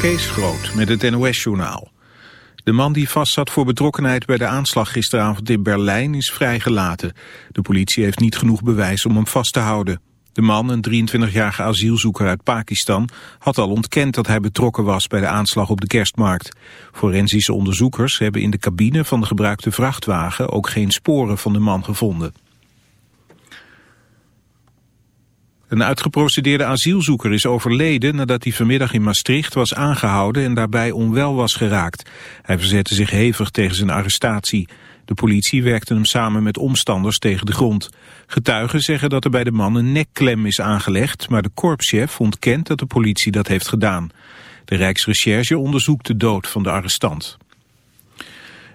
Kees Groot met het NOS-journaal. De man die vastzat voor betrokkenheid bij de aanslag gisteravond in Berlijn is vrijgelaten. De politie heeft niet genoeg bewijs om hem vast te houden. De man, een 23-jarige asielzoeker uit Pakistan, had al ontkend dat hij betrokken was bij de aanslag op de kerstmarkt. Forensische onderzoekers hebben in de cabine van de gebruikte vrachtwagen ook geen sporen van de man gevonden. Een uitgeprocedeerde asielzoeker is overleden nadat hij vanmiddag in Maastricht was aangehouden en daarbij onwel was geraakt. Hij verzette zich hevig tegen zijn arrestatie. De politie werkte hem samen met omstanders tegen de grond. Getuigen zeggen dat er bij de man een nekklem is aangelegd, maar de korpschef ontkent dat de politie dat heeft gedaan. De Rijksrecherche onderzoekt de dood van de arrestant.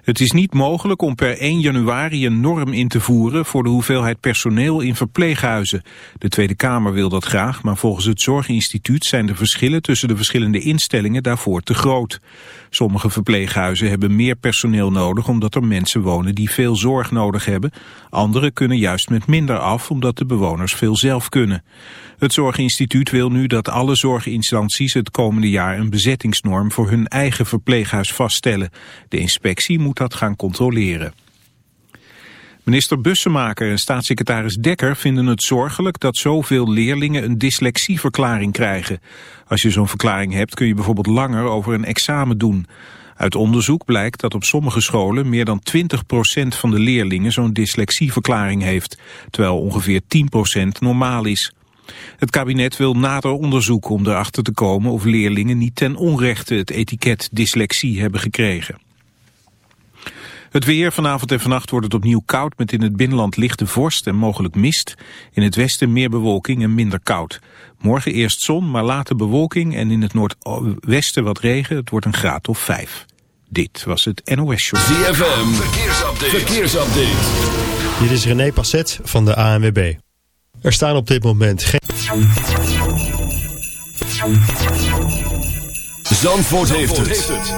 Het is niet mogelijk om per 1 januari een norm in te voeren voor de hoeveelheid personeel in verpleeghuizen. De Tweede Kamer wil dat graag, maar volgens het Zorginstituut zijn de verschillen tussen de verschillende instellingen daarvoor te groot. Sommige verpleeghuizen hebben meer personeel nodig omdat er mensen wonen die veel zorg nodig hebben. Andere kunnen juist met minder af omdat de bewoners veel zelf kunnen. Het Zorginstituut wil nu dat alle zorginstanties het komende jaar een bezettingsnorm voor hun eigen verpleeghuis vaststellen. De inspectie moet dat gaan controleren. Minister Bussemaker en staatssecretaris Dekker vinden het zorgelijk dat zoveel leerlingen een dyslexieverklaring krijgen. Als je zo'n verklaring hebt kun je bijvoorbeeld langer over een examen doen. Uit onderzoek blijkt dat op sommige scholen meer dan 20% van de leerlingen zo'n dyslexieverklaring heeft, terwijl ongeveer 10% normaal is. Het kabinet wil nader onderzoek om erachter te komen of leerlingen niet ten onrechte het etiket dyslexie hebben gekregen. Het weer, vanavond en vannacht wordt het opnieuw koud met in het binnenland lichte vorst en mogelijk mist. In het westen meer bewolking en minder koud. Morgen eerst zon, maar later bewolking en in het noordwesten wat regen. Het wordt een graad of vijf. Dit was het NOS Show. ZFM, verkeersupdate. verkeersupdate. Dit is René Passet van de ANWB. Er staan op dit moment geen... Zandvoort, heeft, het.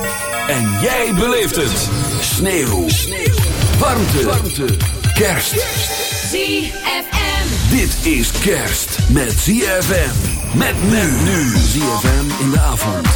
En jij beleeft het. Sneeuw. Sneeuw. Warmte. Warmte. Kerst. ZFM. Dit is kerst met ZFM. Met men nu. ZFM in de avond.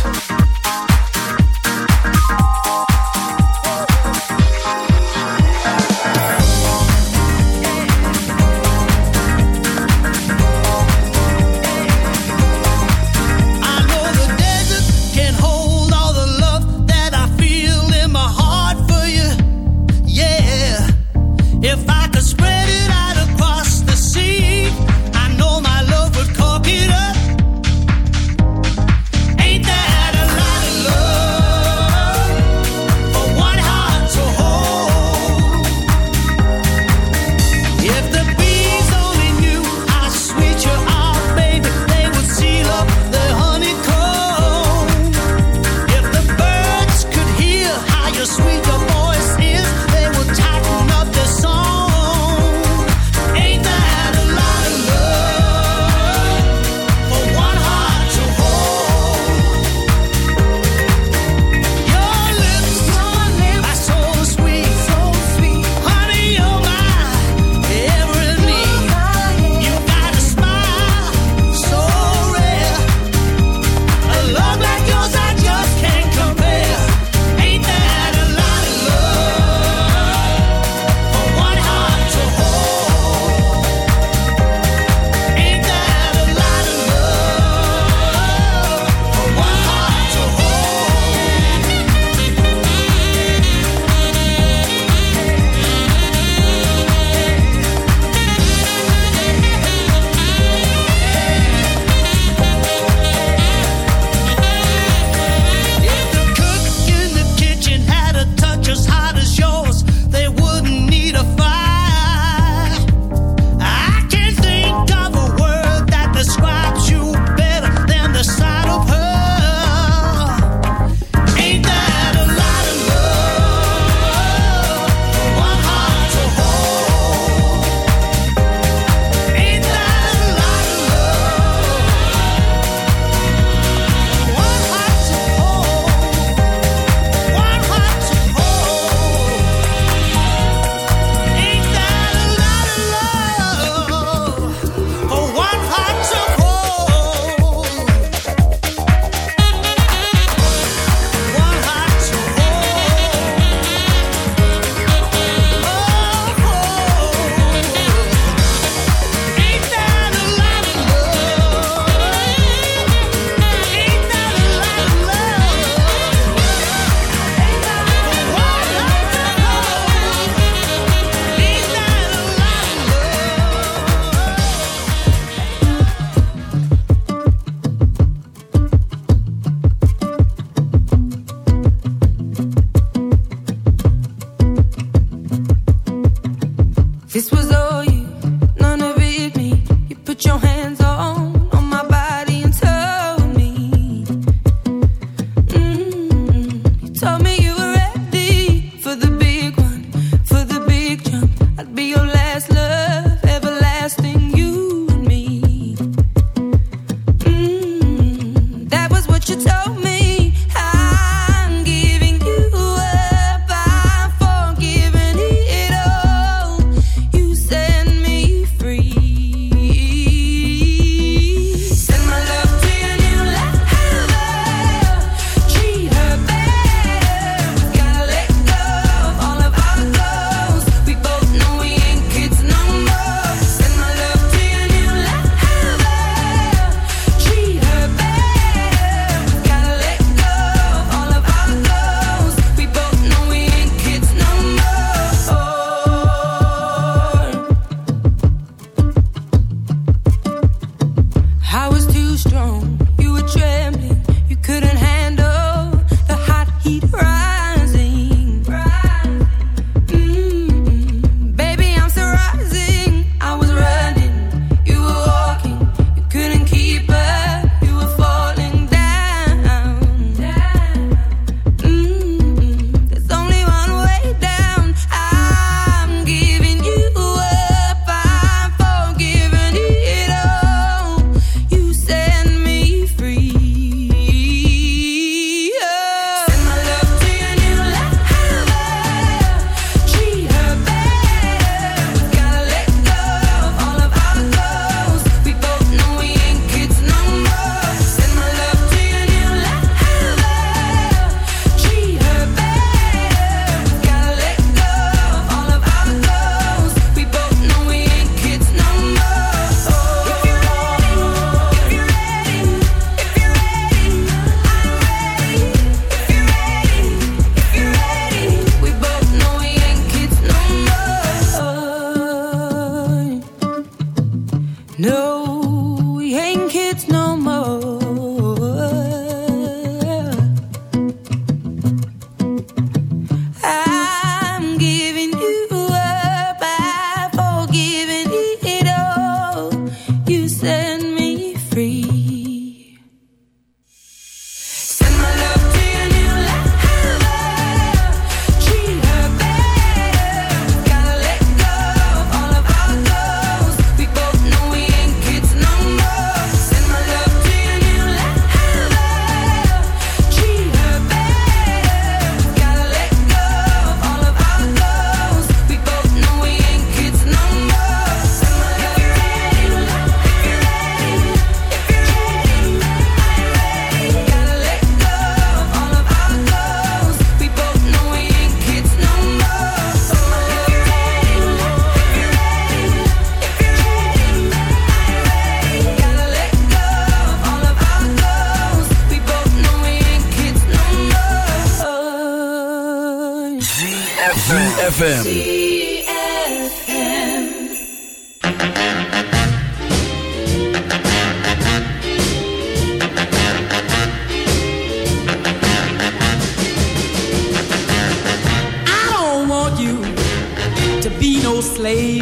This was all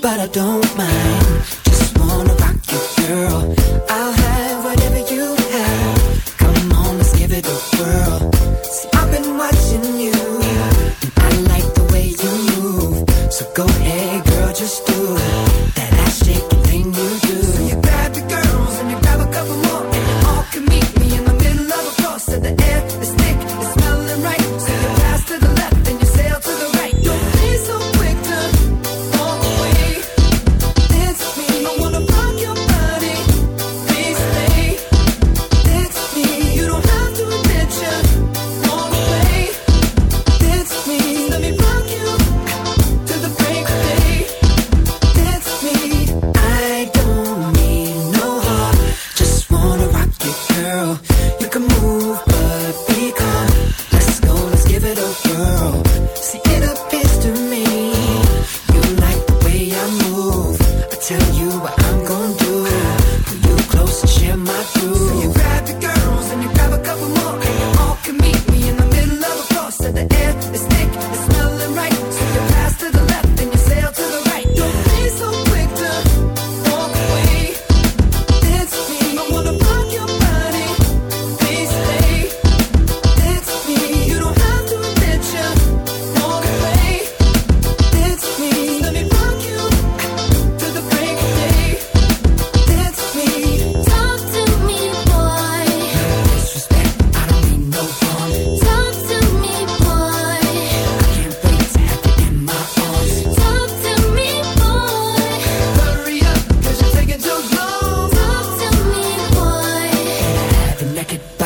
But I don't mind.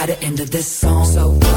By the end of this song. So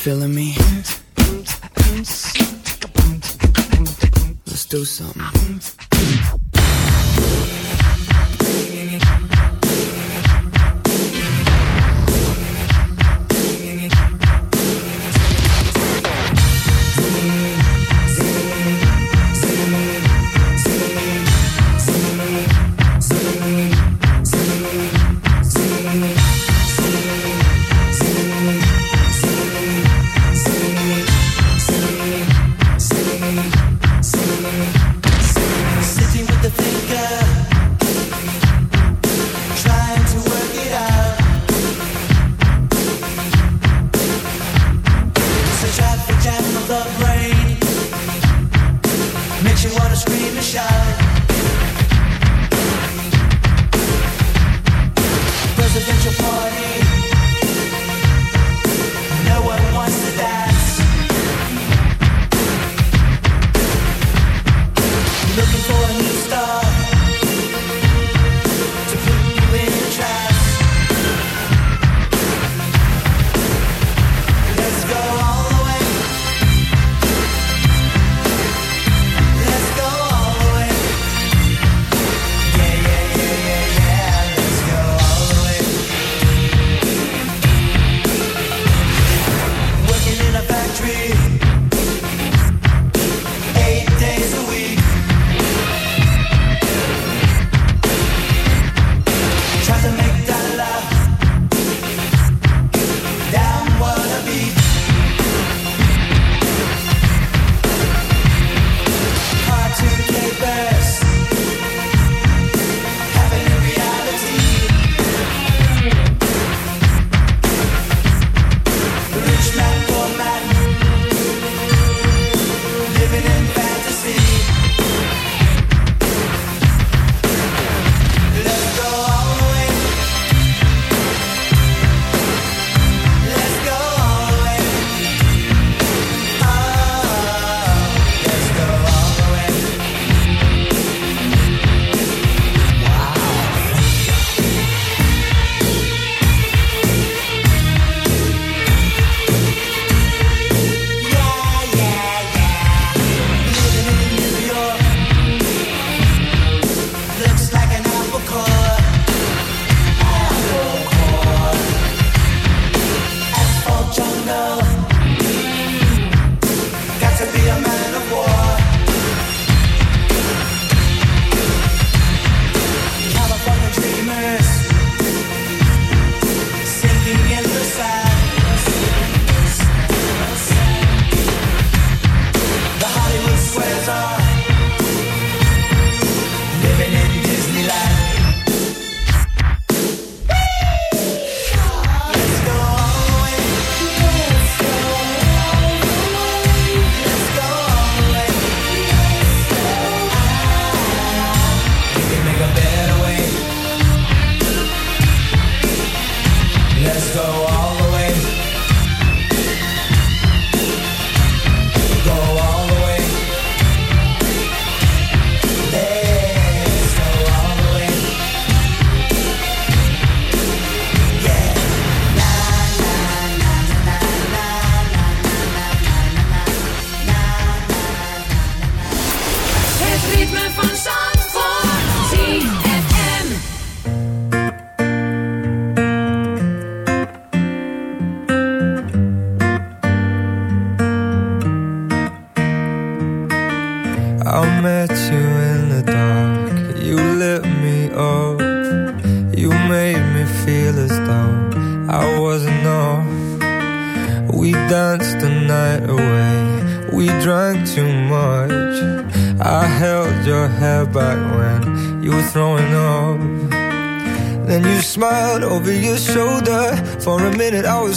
feeling me? Let's do something.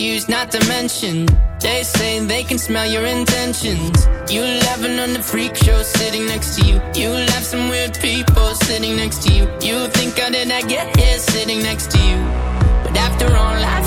issues not to mention. They say they can smell your intentions. You laughing on the freak show sitting next to you. You laugh some weird people sitting next to you. You think I did not get here sitting next to you? But after all, I've